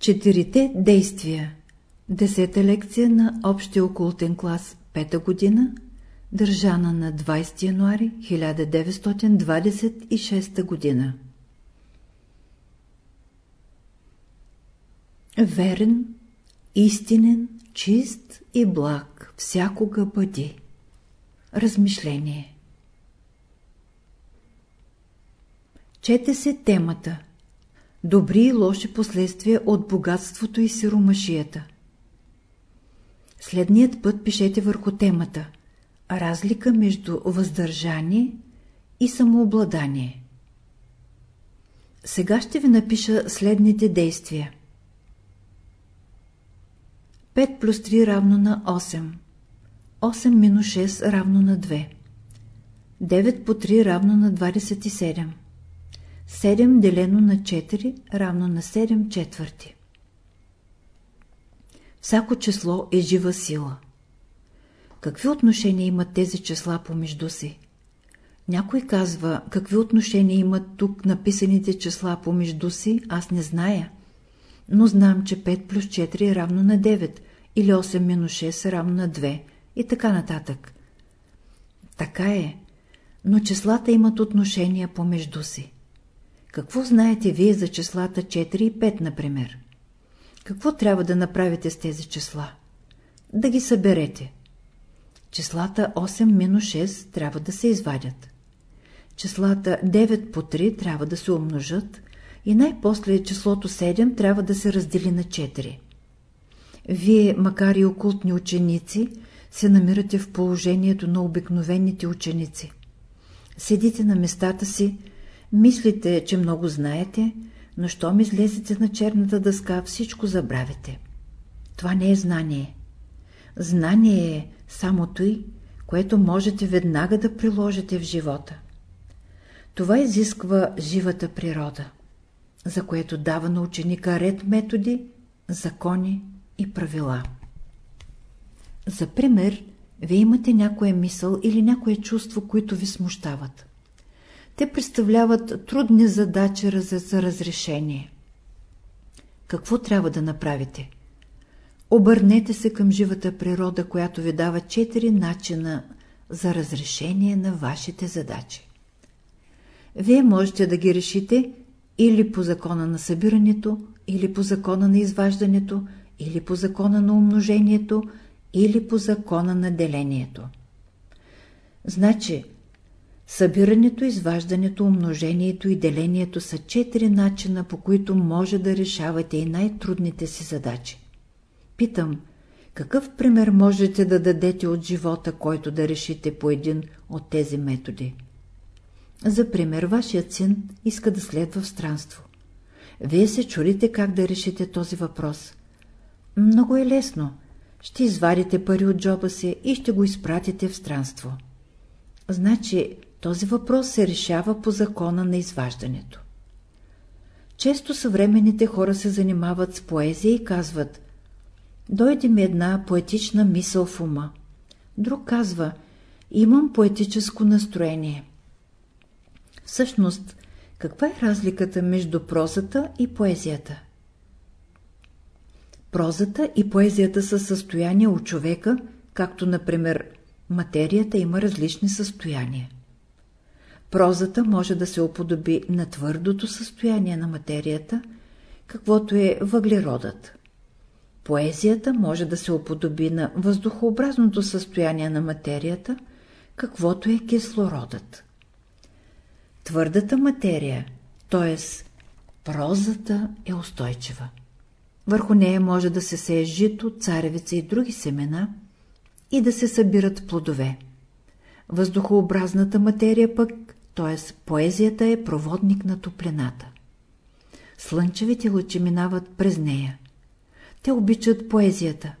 Четирите действия Десета лекция на Общия окултен клас, пета година, държана на 20 януари 1926 година. Верен, истинен, чист и благ всякога бъди. Размишление Чете се темата Добри и лоши последствия от богатството и сиромашията. Следният път пишете върху темата Разлика между въздържание и самообладание. Сега ще ви напиша следните действия. 5 плюс 3 равно на 8. 8 минус 6 равно на 2. 9 по 3 равно на 27. 7 делено на 4 равно на 7 четвърти. Всяко число е жива сила. Какви отношения имат тези числа помежду си? Някой казва, какви отношения имат тук написаните числа помежду си, аз не зная. Но знам, че 5 плюс 4 е равно на 9, или 8 минус 6 е равно на 2, и така нататък. Така е, но числата имат отношения помежду си. Какво знаете вие за числата 4 и 5, например? Какво трябва да направите с тези числа? Да ги съберете. Числата 8 минус 6 трябва да се извадят. Числата 9 по 3 трябва да се умножат и най-после числото 7 трябва да се раздели на 4. Вие, макар и окултни ученици, се намирате в положението на обикновените ученици. Седите на местата си, мислите, че много знаете, но щом излезете на черната дъска, всичко забравите. Това не е знание. Знание е само той, което можете веднага да приложите в живота. Това изисква живата природа, за което дава на ученика ред методи, закони и правила. За пример, вие имате някоя мисъл или някое чувство, които ви смущават. Те представляват трудни задачи за разрешение. Какво трябва да направите? Обърнете се към живата природа, която ви дава четири начина за разрешение на вашите задачи. Вие можете да ги решите или по закона на събирането, или по закона на изваждането, или по закона на умножението, или по закона на делението. Значи, събирането, изваждането, умножението и делението са четири начина, по които може да решавате и най-трудните си задачи. Питам, какъв пример можете да дадете от живота, който да решите по един от тези методи? За пример, вашият син иска да следва в странство. Вие се чудите как да решите този въпрос. Много е лесно. Ще извадите пари от джоба си и ще го изпратите в странство. Значи, този въпрос се решава по закона на изваждането. Често съвременните хора се занимават с поезия и казват Дойде ми една поетична мисъл в ума. Друг казва Имам поетическо настроение. Всъщност, каква е разликата между прозата и поезията? Прозата и поезията са състояния от човека, както, например, материята има различни състояния. Прозата може да се оподоби на твърдото състояние на материята, каквото е въглеродът. Поезията може да се оподоби на въздухообразното състояние на материята, каквото е кислородът. Твърдата материя, т.е. прозата е устойчива. Върху нея може да се сее жито, царевица и други семена и да се събират плодове. Въздухообразната материя пък, т.е. поезията е проводник на топлината. Слънчевите лъчи минават през нея. Те обичат поезията.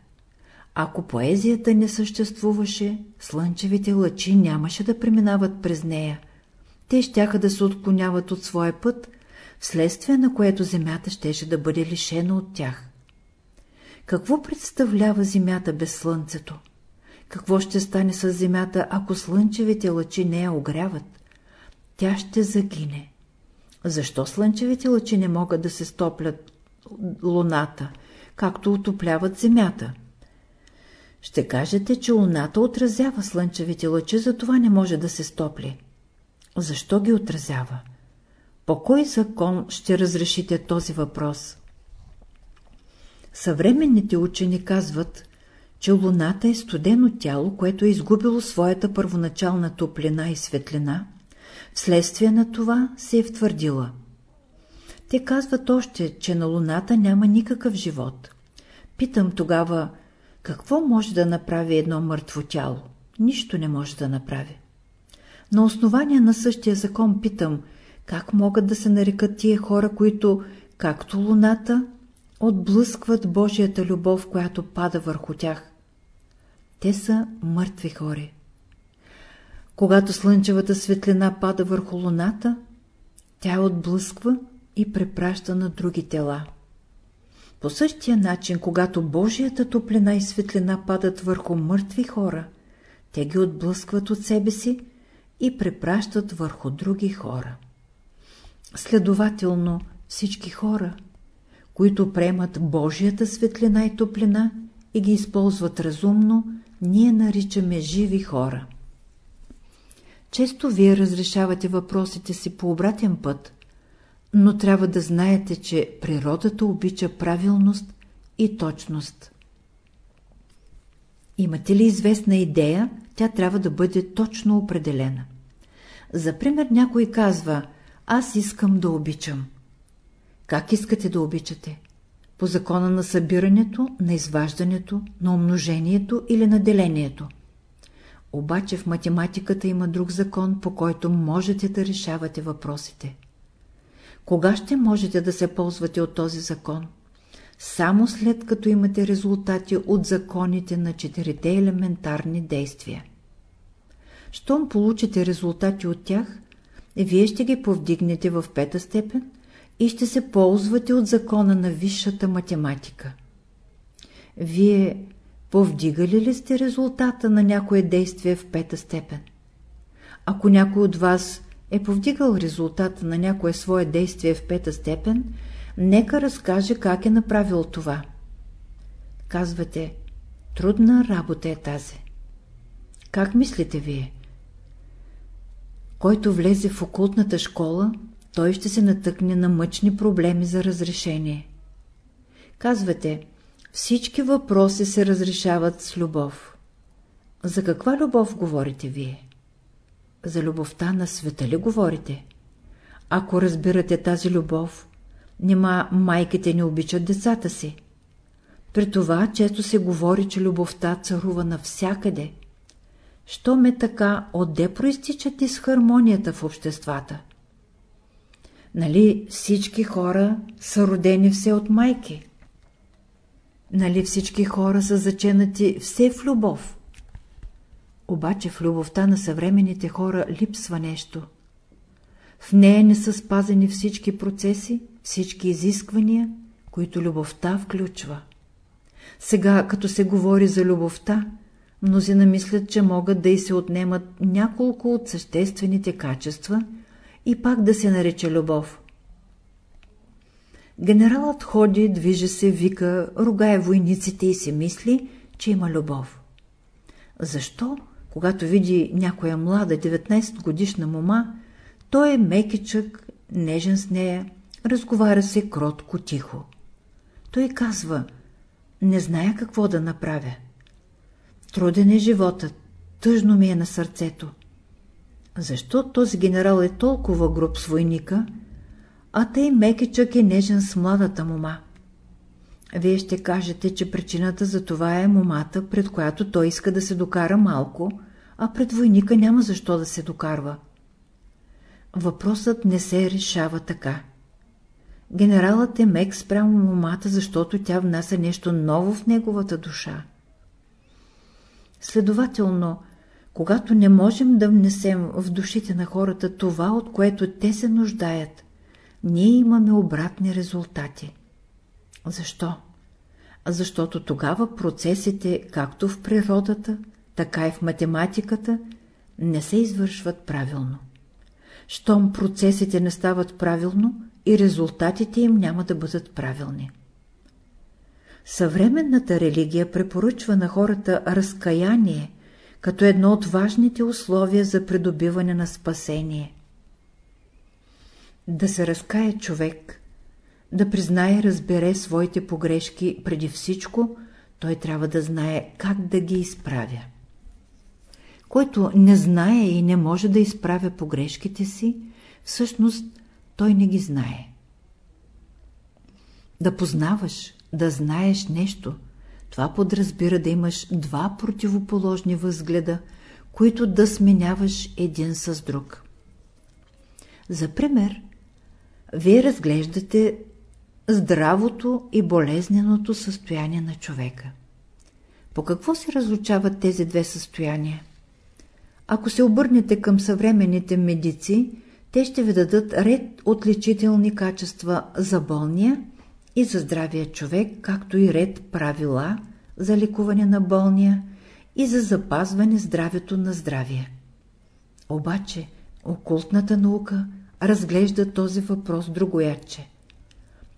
Ако поезията не съществуваше, слънчевите лъчи нямаше да преминават през нея. Те щяха да се отклоняват от своя път, вследствие на което земята щеше да бъде лишена от тях. Какво представлява земята без слънцето? Какво ще стане с земята, ако слънчевите лъчи не я огряват? Тя ще загине. Защо слънчевите лъчи не могат да се стоплят Луната, както отопляват Земята. Ще кажете, че Луната отразява слънчевите лъчи, затова не може да се стопли. Защо ги отразява? По кой закон ще разрешите този въпрос? Съвременните учени казват, че Луната е студено тяло, което е изгубило своята първоначална топлина и светлина, вследствие на това се е втвърдила. Те казват още, че на Луната няма никакъв живот. Питам тогава, какво може да направи едно мъртво тяло? Нищо не може да направи. На основание на същия закон питам, как могат да се нарекат тия хора, които, както Луната, отблъскват Божията любов, която пада върху тях. Те са мъртви хори. Когато слънчевата светлина пада върху луната, тя отблъсква и препраща на други тела. По същия начин, когато Божията топлина и светлина падат върху мъртви хора, те ги отблъскват от себе си и препращат върху други хора. Следователно, всички хора, които приемат Божията светлина и топлина и ги използват разумно, ние наричаме живи хора. Често вие разрешавате въпросите си по обратен път, но трябва да знаете, че природата обича правилност и точност. Имате ли известна идея, тя трябва да бъде точно определена. За пример някой казва, аз искам да обичам. Как искате да обичате? По закона на събирането, на изваждането, на умножението или на делението. Обаче в математиката има друг закон, по който можете да решавате въпросите. Кога ще можете да се ползвате от този закон? Само след като имате резултати от законите на четирите елементарни действия. Щом получите резултати от тях, вие ще ги повдигнете в пета степен и ще се ползвате от закона на висшата математика. Вие повдигали ли сте резултата на някое действие в пета степен? Ако някой от вас е повдигал резултата на някое свое действие в пета степен, нека разкаже как е направил това. Казвате, трудна работа е тази. Как мислите вие? Който влезе в окултната школа, той ще се натъкне на мъчни проблеми за разрешение. Казвате, всички въпроси се разрешават с любов. За каква любов говорите вие? За любовта на света ли говорите? Ако разбирате тази любов, нема майките не обичат децата си. При това често се говори, че любовта царува навсякъде. Що ме така, отде проистичат хармонията в обществата? Нали всички хора са родени все от майки? Нали всички хора са заченати все в любов? Обаче в любовта на съвременните хора липсва нещо. В нея не са спазени всички процеси, всички изисквания, които любовта включва. Сега, като се говори за любовта, мнозина мислят, че могат да и се отнемат няколко от съществените качества – и пак да се нарече любов. Генералът ходи, движи се, вика, ругае войниците и си мисли, че има любов. Защо, когато види някоя млада 19 годишна мома, той е мекичък, нежен с нея, разговаря се кротко, тихо. Той казва, не зная какво да направя. Труден е животът, тъжно ми е на сърцето. Защо този генерал е толкова груб с войника, а тъй мекичък е нежен с младата мома? Вие ще кажете, че причината за това е момата, пред която той иска да се докара малко, а пред войника няма защо да се докарва. Въпросът не се решава така. Генералът е мек спрямо момата, защото тя внася нещо ново в неговата душа. Следователно, когато не можем да внесем в душите на хората това, от което те се нуждаят, ние имаме обратни резултати. Защо? Защото тогава процесите, както в природата, така и в математиката, не се извършват правилно. Щом процесите не стават правилно, и резултатите им няма да бъдат правилни. Съвременната религия препоръчва на хората разкаяние, като едно от важните условия за придобиване на спасение. Да се разкае човек, да признае разбере своите погрешки преди всичко, той трябва да знае как да ги изправя. Който не знае и не може да изправя погрешките си, всъщност той не ги знае. Да познаваш, да знаеш нещо, това подразбира да имаш два противоположни възгледа, които да сменяваш един с друг. За пример, вие разглеждате здравото и болезненото състояние на човека. По какво се различават тези две състояния? Ако се обърнете към съвременните медици, те ще ви дадат ред отличителни качества за болния и за здравия човек, както и ред правила за лекуване на болния и за запазване здравето на здравия. Обаче, окултната наука разглежда този въпрос другояче.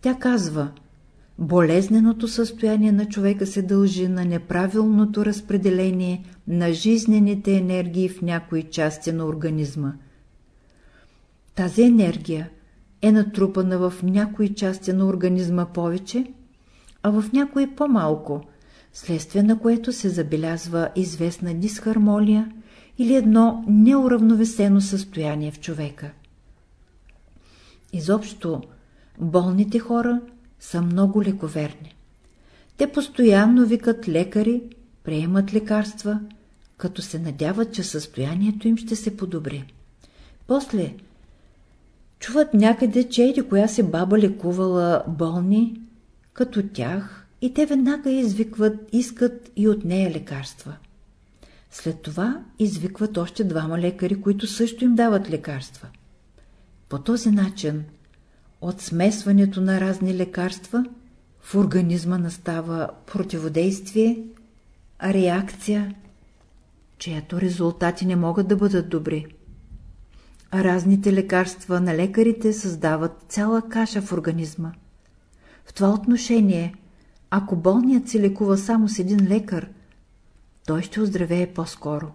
Тя казва, болезненото състояние на човека се дължи на неправилното разпределение на жизнените енергии в някои части на организма. Тази енергия е натрупана в някои части на организма повече, а в някои по-малко, следствие на което се забелязва известна дисхармония или едно неуравновесено състояние в човека. Изобщо, болните хора са много лековерни. Те постоянно викат лекари, приемат лекарства, като се надяват, че състоянието им ще се подобри. После чуват някъде, че еди коя се баба лекувала болни, като тях, и те веднага извикват, искат и от нея лекарства. След това извикват още двама лекари, които също им дават лекарства. По този начин, от смесването на разни лекарства, в организма настава противодействие, реакция, чието резултати не могат да бъдат добри. А разните лекарства на лекарите създават цяла каша в организма. В това отношение, ако болният се лекува само с един лекар, той ще оздравее по-скоро.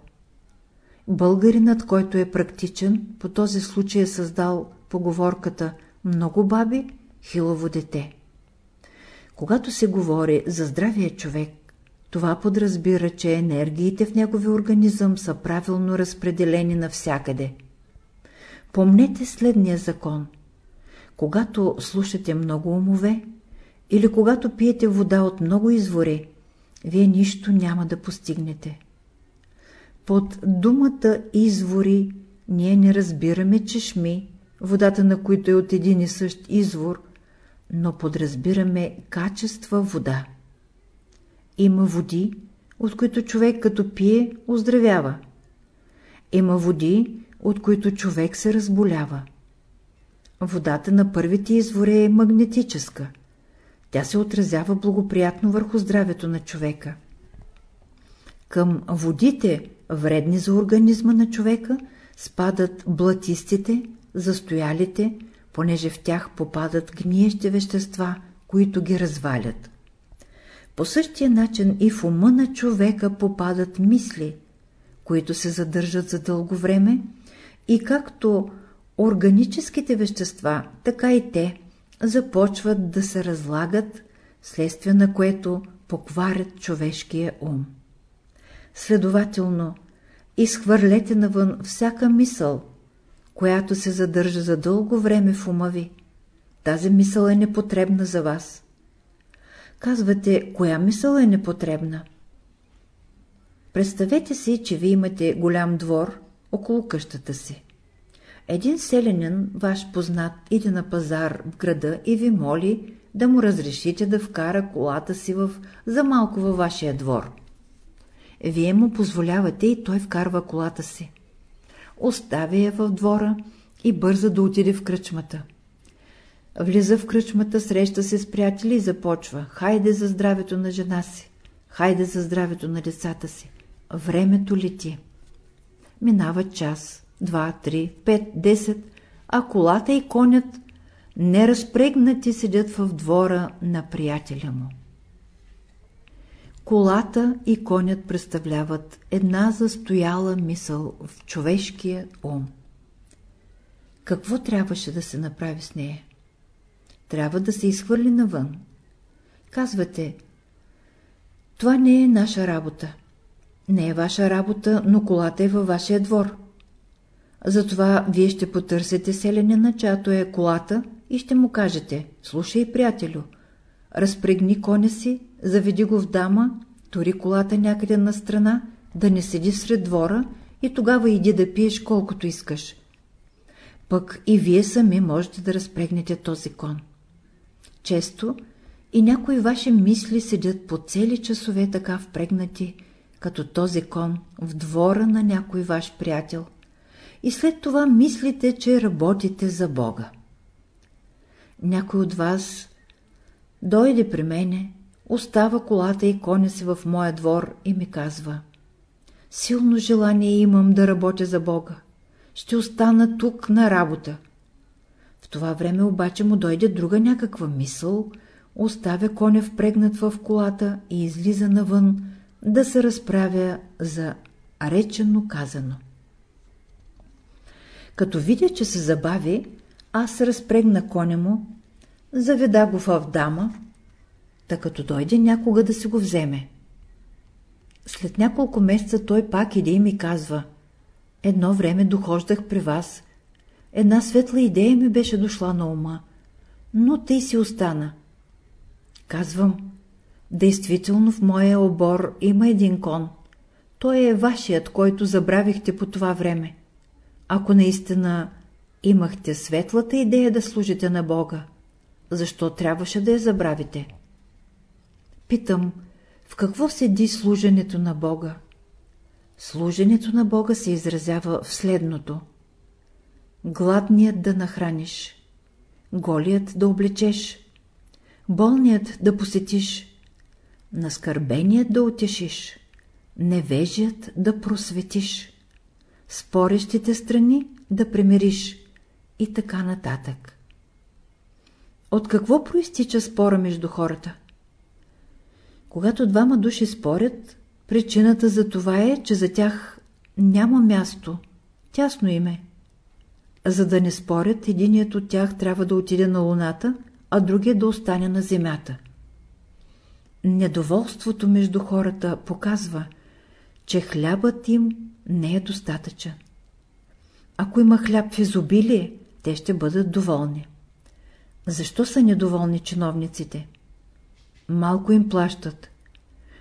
Българинът, който е практичен, по този случай е създал поговорката «много баби, хилаво дете». Когато се говори за здравия човек, това подразбира, че енергиите в неговия организъм са правилно разпределени навсякъде. Помнете следния закон. Когато слушате много умове или когато пиете вода от много извори, вие нищо няма да постигнете. Под думата извори ние не разбираме чешми, водата на които е от един и същ извор, но подразбираме качества вода. Има води, от които човек като пие, оздравява. Има води, от които човек се разболява. Водата на първите извори е магнетическа. Тя се отразява благоприятно върху здравето на човека. Към водите, вредни за организма на човека, спадат блатистите, застоялите, понеже в тях попадат гниещи вещества, които ги развалят. По същия начин и в ума на човека попадат мисли, които се задържат за дълго време и както органическите вещества, така и те започват да се разлагат, следствие на което покварят човешкия ум. Следователно, изхвърлете навън всяка мисъл, която се задържа за дълго време в ума ви. Тази мисъл е непотребна за вас. Казвате, коя мисъл е непотребна? Представете си, че ви имате голям двор около къщата си. Един селянин, ваш познат, иде на пазар в града и ви моли да му разрешите да вкара колата си в, за малко във вашия двор. Вие му позволявате и той вкарва колата си. Оставя я в двора и бърза да отиде в кръчмата. Влиза в кръчмата, среща се с приятели и започва. Хайде за здравето на жена си. Хайде за здравето на децата си. Времето лети. Минава час, два, три, пет, десет, а колата и конят неразпрегнати седят в двора на приятеля му. Колата и конят представляват една застояла мисъл в човешкия ум. Какво трябваше да се направи с нея? Трябва да се изхвърли навън. Казвате, това не е наша работа. Не е ваша работа, но колата е във вашия двор. Затова вие ще потърсите селянина, чато е колата и ще му кажете, слушай, приятелю, разпрегни коня си, заведи го в дама, тори колата някъде на страна, да не седи сред двора и тогава иди да пиеш колкото искаш. Пък и вие сами можете да разпрегнете този кон. Често и някои ваши мисли седят по цели часове така впрегнати, като този кон в двора на някой ваш приятел. И след това мислите, че работите за Бога. Някой от вас дойде при мене, остава колата и коня си в моя двор и ми казва Силно желание имам да работя за Бога. Ще остана тук на работа. В това време обаче му дойде друга някаква мисъл, оставя коня впрегнат в колата и излиза навън да се разправя за речено казано. Като видя, че се забави, аз разпрегна коня му, заведа го в дама, та като дойде някога да си го вземе. След няколко месеца той пак иде и ми казва Едно време дохождах при вас. Една светла идея ми беше дошла на ума, но тъй си остана. Казвам, действително в моя обор има един кон. Той е вашият, който забравихте по това време. Ако наистина имахте светлата идея да служите на Бога, защо трябваше да я забравите? Питам, в какво седи служенето на Бога? Служенето на Бога се изразява в следното. Гладният да нахраниш, голият да облечеш, болният да посетиш, наскърбеният да утешиш, невежият да просветиш, спорещите страни да примириш и така нататък. От какво проистича спора между хората? Когато двама души спорят, причината за това е, че за тях няма място, тясно име. За да не спорят, единият от тях трябва да отиде на луната, а другия да остане на земята. Недоволството между хората показва, че хлябът им не е достатъчен. Ако има хляб в изобилие, те ще бъдат доволни. Защо са недоволни чиновниците? Малко им плащат.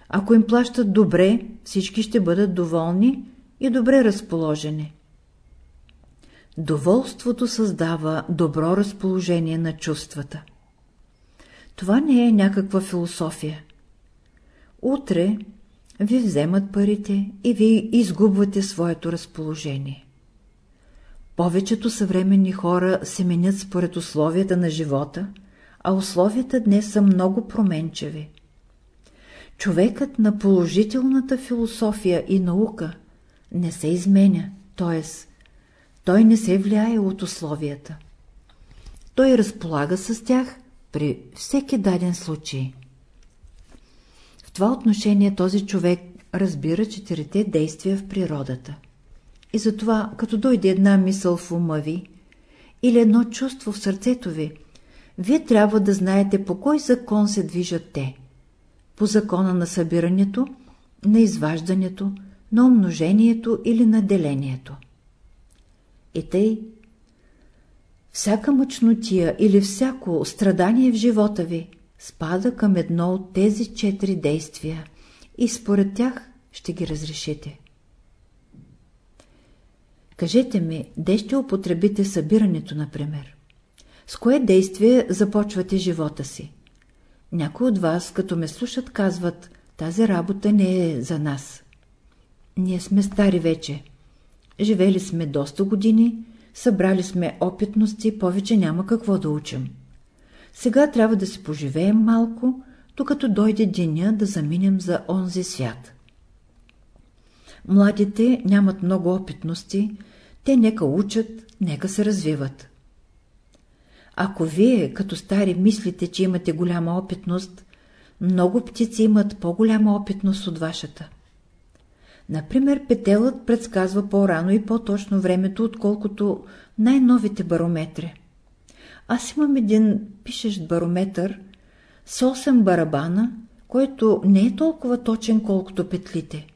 Ако им плащат добре, всички ще бъдат доволни и добре разположени. Доволството създава добро разположение на чувствата. Това не е някаква философия. Утре ви вземат парите и ви изгубвате своето разположение. Повечето съвременни хора се менят според условията на живота, а условията днес са много променчеви. Човекът на положителната философия и наука не се изменя, т.е. той не се влияе от условията. Той разполага с тях при всеки даден случай. В това отношение този човек разбира четирите действия в природата. И затова, като дойде една мисъл в ума ви или едно чувство в сърцето ви, вие трябва да знаете по кой закон се движат те. По закона на събирането, на изваждането, на умножението или на делението. И тъй, всяка мъчнотия или всяко страдание в живота ви спада към едно от тези четири действия и според тях ще ги разрешите. Кажете ми, де ще употребите събирането, например? С кое действие започвате живота си? Някои от вас, като ме слушат, казват, тази работа не е за нас. Ние сме стари вече. Живели сме доста години, събрали сме опитности, повече няма какво да учим. Сега трябва да се поживеем малко, докато дойде деня да заминем за онзи свят. Младите нямат много опитности, те нека учат, нека се развиват. Ако вие, като стари, мислите, че имате голяма опитност, много птици имат по-голяма опитност от вашата. Например, петелът предсказва по-рано и по-точно времето, отколкото най-новите барометри. Аз имам един пишещ барометър с 8 барабана, който не е толкова точен, колкото петлите.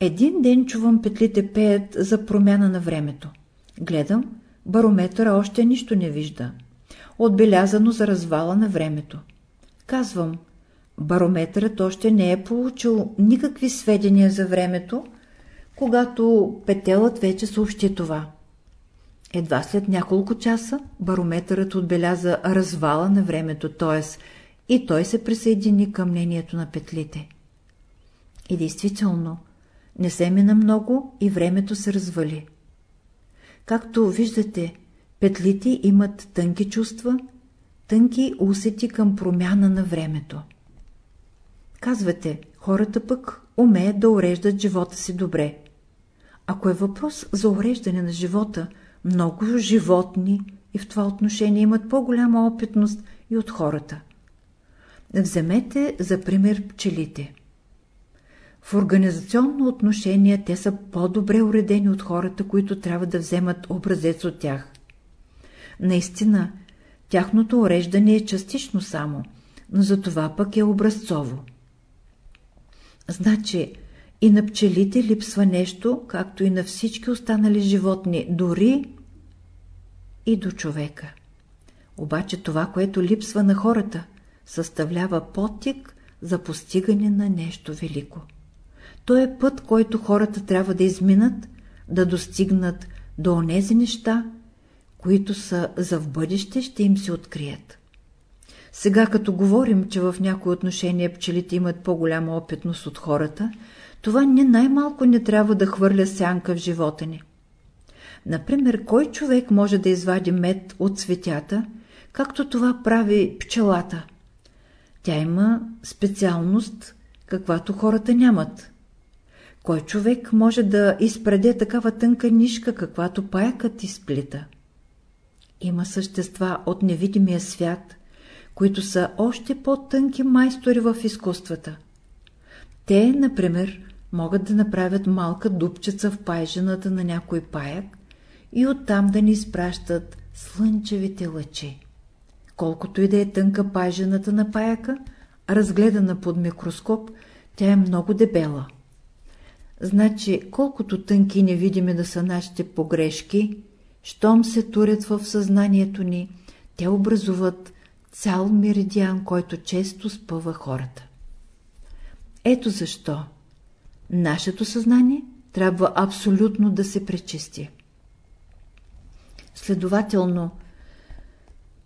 Един ден чувам петлите пеят за промяна на времето. Гледам, барометъра още нищо не вижда. Отбелязано за развала на времето. Казвам, барометърът още не е получил никакви сведения за времето, когато петелът вече съобщи това. Едва след няколко часа барометърът отбеляза развала на времето, т.е. и той се присъедини към мнението на петлите. И действително, не се мина много и времето се развали. Както виждате, петлите имат тънки чувства, тънки усети към промяна на времето. Казвате, хората пък умеят да уреждат живота си добре. Ако е въпрос за уреждане на живота, много животни и в това отношение имат по-голяма опитност и от хората. Вземете за пример пчелите. В организационно отношение те са по-добре уредени от хората, които трябва да вземат образец от тях. Наистина, тяхното уреждане е частично само, но за това пък е образцово. Значи, и на пчелите липсва нещо, както и на всички останали животни, дори и до човека. Обаче това, което липсва на хората, съставлява потик за постигане на нещо велико. То е път, който хората трябва да изминат, да достигнат до онези неща, които са за в бъдеще ще им се открият. Сега като говорим, че в някои отношения пчелите имат по-голяма опитност от хората, това не най-малко не трябва да хвърля сянка в живота ни. Например, кой човек може да извади мед от цветята, както това прави пчелата? Тя има специалност, каквато хората нямат. Кой човек може да изпреде такава тънка нишка, каквато паякът изплита? Има същества от невидимия свят, които са още по-тънки майстори в изкуствата. Те, например, могат да направят малка дупчица в пайжената на някой паяк и оттам да ни изпращат слънчевите лъчи. Колкото и да е тънка пайжената на паяка, разгледана под микроскоп, тя е много дебела. Значи, колкото тънки невидими да са нашите погрешки, щом се турят в съзнанието ни, те образуват цял меридиан, който често спъва хората. Ето защо нашето съзнание трябва абсолютно да се пречисти. Следователно,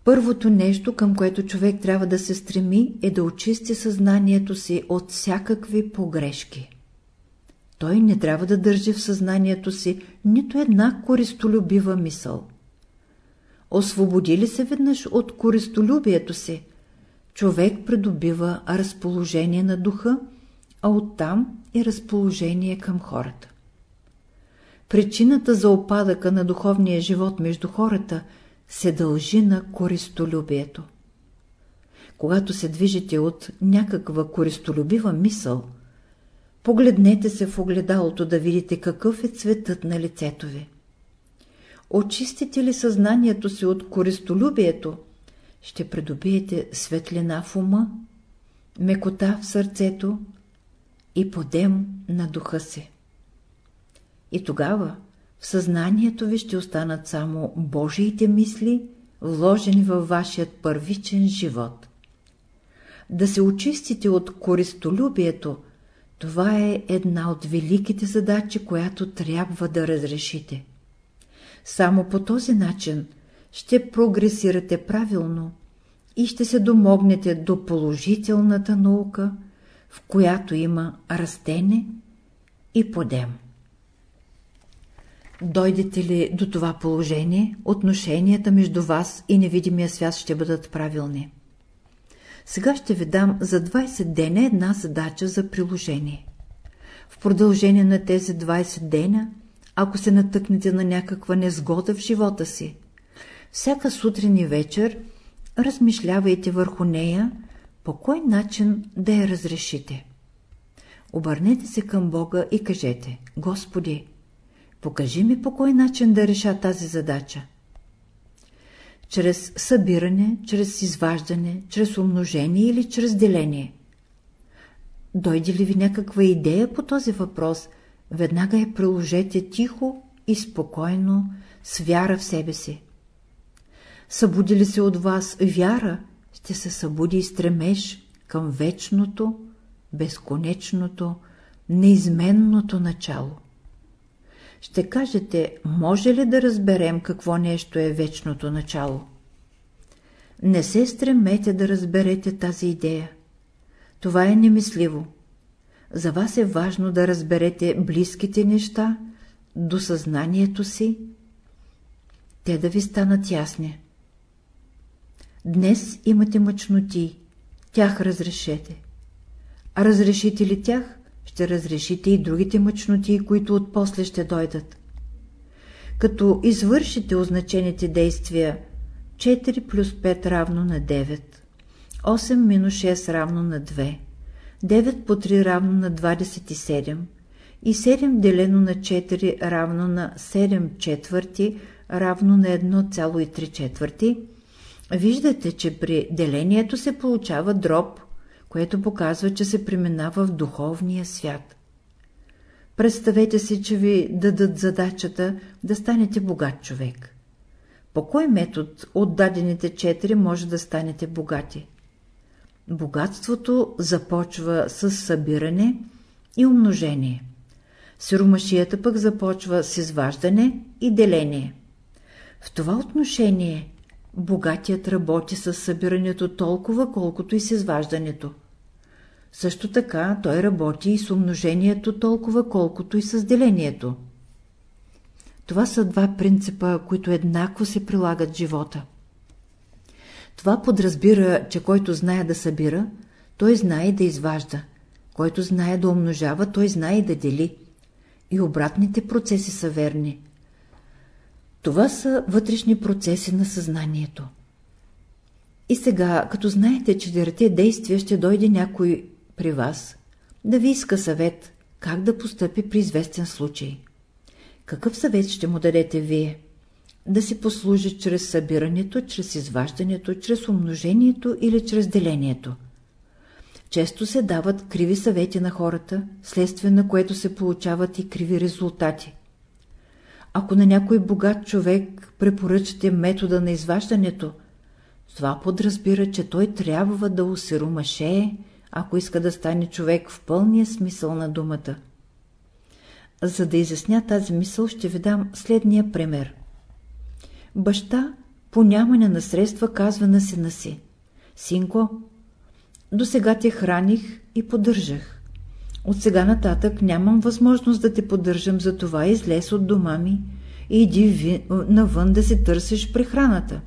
първото нещо, към което човек трябва да се стреми, е да очисти съзнанието си от всякакви погрешки. Той не трябва да държи в съзнанието си нито една користолюбива мисъл. Освободи ли се веднъж от користолюбието си, човек придобива разположение на духа, а оттам и разположение към хората. Причината за опадъка на духовния живот между хората се дължи на користолюбието. Когато се движите от някаква користолюбива мисъл, погледнете се в огледалото да видите какъв е цветът на лицето ви. Очистите ли съзнанието си от користолюбието, ще придобиете светлина в ума, мекота в сърцето и подем на духа си. И тогава в съзнанието ви ще останат само Божиите мисли, вложени във вашият първичен живот. Да се очистите от користолюбието, това е една от великите задачи, която трябва да разрешите. Само по този начин ще прогресирате правилно и ще се домогнете до положителната наука, в която има растене и подем. Дойдете ли до това положение, отношенията между вас и невидимия свят ще бъдат правилни. Сега ще ви дам за 20 дена една задача за приложение. В продължение на тези 20 дена, ако се натъкнете на някаква незгода в живота си, всяка сутрин и вечер размишлявайте върху нея, по кой начин да я разрешите. Обърнете се към Бога и кажете, Господи, покажи ми по кой начин да реша тази задача. Чрез събиране, чрез изваждане, чрез умножение или чрез деление. Дойде ли ви някаква идея по този въпрос, веднага я приложете тихо и спокойно, с вяра в себе си. Събуди ли се от вас вяра, ще се събуди и стремеж към вечното, безконечното, неизменното начало. Ще кажете, може ли да разберем какво нещо е вечното начало? Не се стремете да разберете тази идея. Това е немисливо. За вас е важно да разберете близките неща до съзнанието си, те да ви станат ясни. Днес имате мъчноти, тях разрешете. А разрешите ли тях, ще разрешите и другите мъчноти, които отпосле ще дойдат. Като извършите означените действия 4 плюс 5 равно на 9, 8 минус 6 равно на 2, 9 по 3 равно на 27 и 7 делено на 4 равно на 7 четвърти равно на 1,3 четвърти, виждате, че при делението се получава дроб, което показва, че се преминава в духовния свят. Представете си, че ви дадат задачата да станете богат човек. По кой метод от дадените четири може да станете богати? Богатството започва с събиране и умножение. Сиромашията пък започва с изваждане и деление. В това отношение богатият работи с събирането толкова, колкото и с изваждането. Също така той работи и с умножението толкова, колкото и с делението. Това са два принципа, които еднакво се прилагат в живота. Това подразбира, че който знае да събира, той знае да изважда. Който знае да умножава, той знае да дели. И обратните процеси са верни. Това са вътрешни процеси на съзнанието. И сега, като знаете, че дърте действия ще дойде някой при вас, да ви иска съвет, как да постъпи при известен случай. Какъв съвет ще му дадете вие? Да си послужи чрез събирането, чрез изваждането, чрез умножението или чрез делението. Често се дават криви съвети на хората, следствие на което се получават и криви резултати. Ако на някой богат човек препоръчате метода на изваждането, това подразбира, че той трябва да усиромашее, ако иска да стане човек в пълния смисъл на думата. За да изясня тази мисъл, ще ви дам следния пример. Баща по нямане на средства казва на сина си. Синко, до сега те храних и поддържах. От сега нататък нямам възможност да те поддържам, затова излез от дома ми и иди навън да се търсиш прехраната.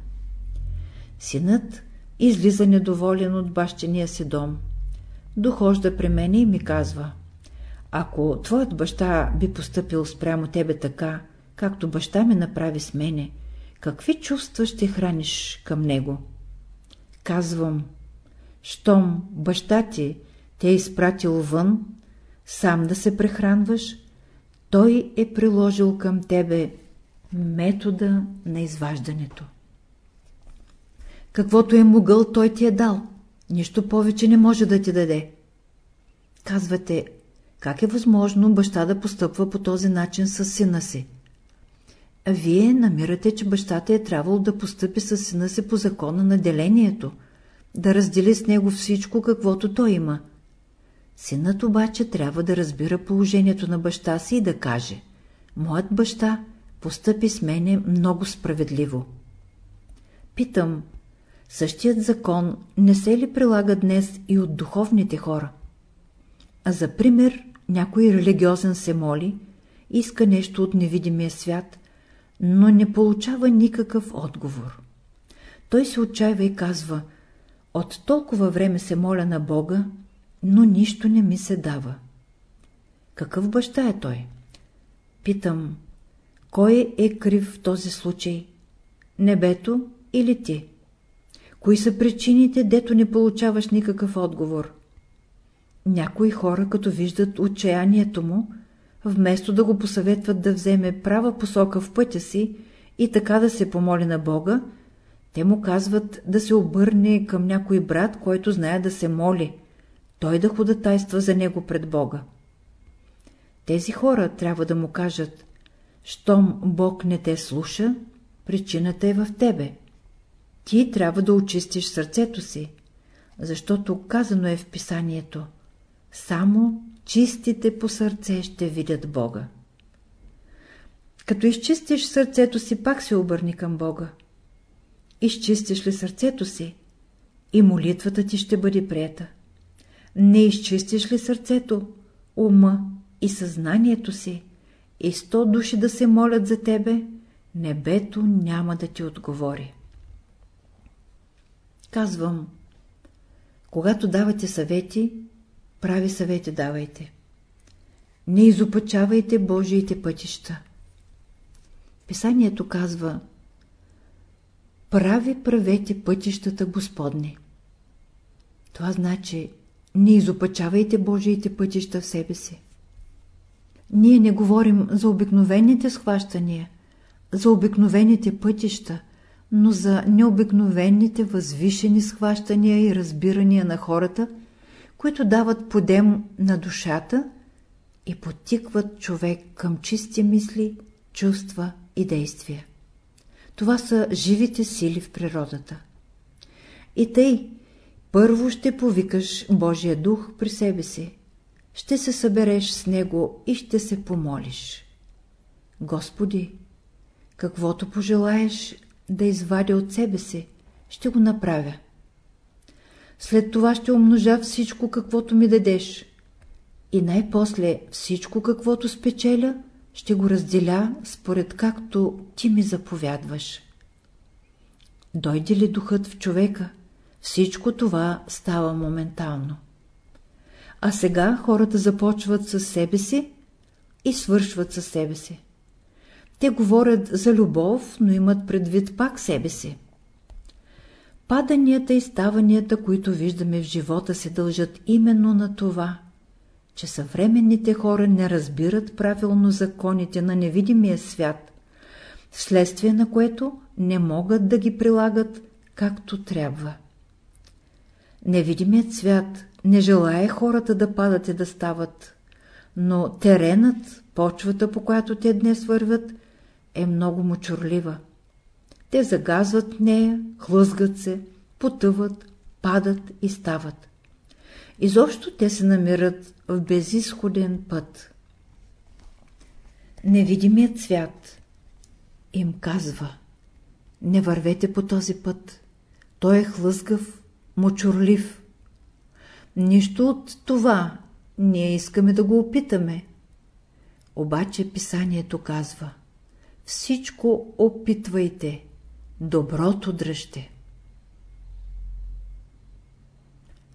Синът излиза недоволен от бащения си дом. Дохожда при мене и ми казва Ако твоят баща би поступил спрямо тебе така, както баща ми направи с мене, какви чувства ще храниш към него? Казвам, щом баща ти те е изпратил вън, сам да се прехранваш, той е приложил към тебе метода на изваждането. Каквото е могъл, той ти е дал. Нищо повече не може да ти даде. Казвате, как е възможно баща да постъпва по този начин с сина си? Вие намирате, че бащата е трябвало да постъпи с сина си по закона на делението, да раздели с него всичко, каквото той има – Синът обаче трябва да разбира положението на баща си и да каже «Моят баща постъпи с мене много справедливо». Питам, същият закон не се ли прилага днес и от духовните хора? А за пример, някой религиозен се моли, иска нещо от невидимия свят, но не получава никакъв отговор. Той се отчаива и казва, от толкова време се моля на Бога, но нищо не ми се дава. Какъв баща е той? Питам, кой е крив в този случай? Небето или ти? Кои са причините, дето не получаваш никакъв отговор? Някои хора, като виждат отчаянието му, вместо да го посъветват да вземе права посока в пътя си и така да се помоли на Бога, те му казват да се обърне към някой брат, който знае да се моли, той да ходатайства за него пред Бога. Тези хора трябва да му кажат, щом Бог не те слуша, причината е в тебе. Ти трябва да очистиш сърцето си, защото казано е в писанието, само чистите по сърце ще видят Бога. Като изчистиш сърцето си, пак се обърни към Бога. Изчистиш ли сърцето си, и молитвата ти ще бъде приета. Не изчистиш ли сърцето, ума и съзнанието си, и сто души да се молят за тебе, небето няма да ти отговори. Казвам, когато давате съвети, прави съвети давайте. Не изопачавайте Божиите пътища. Писанието казва Прави правете пътищата Господни. Това значи не изопачавайте Божиите пътища в себе си. Ние не говорим за обикновените схващания, за обикновените пътища, но за необикновените възвишени схващания и разбирания на хората, които дават подем на душата и потикват човек към чисти мисли, чувства и действия. Това са живите сили в природата. И тъй, първо ще повикаш Божия дух при себе си, ще се събереш с него и ще се помолиш. Господи, каквото пожелаеш да извадя от себе си, ще го направя. След това ще умножа всичко, каквото ми дадеш. И най-после всичко, каквото спечеля, ще го разделя според както ти ми заповядваш. Дойде ли духът в човека, всичко това става моментално. А сега хората започват със себе си и свършват със себе си. Те говорят за любов, но имат предвид пак себе си. Паданията и ставанията, които виждаме в живота, се дължат именно на това, че съвременните хора не разбират правилно законите на невидимия свят, вследствие на което не могат да ги прилагат както трябва. Невидимият свят не желая хората да падат и да стават, но теренът, почвата, по която те днес вървят, е много мочурлива. Те загазват нея, хлъзгат се, потъват, падат и стават. Изобщо те се намират в безисходен път. Невидимият свят им казва Не вървете по този път. Той е хлъзгав, мочурлив. Нищо от това ние искаме да го опитаме. Обаче писанието казва Всичко опитвайте, доброто дръжте.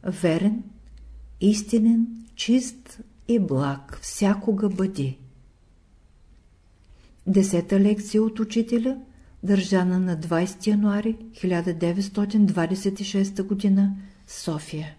Верен, истинен, чист и благ всякога бъди. Десета лекция от учителя, държана на 20 януари 1926 г. София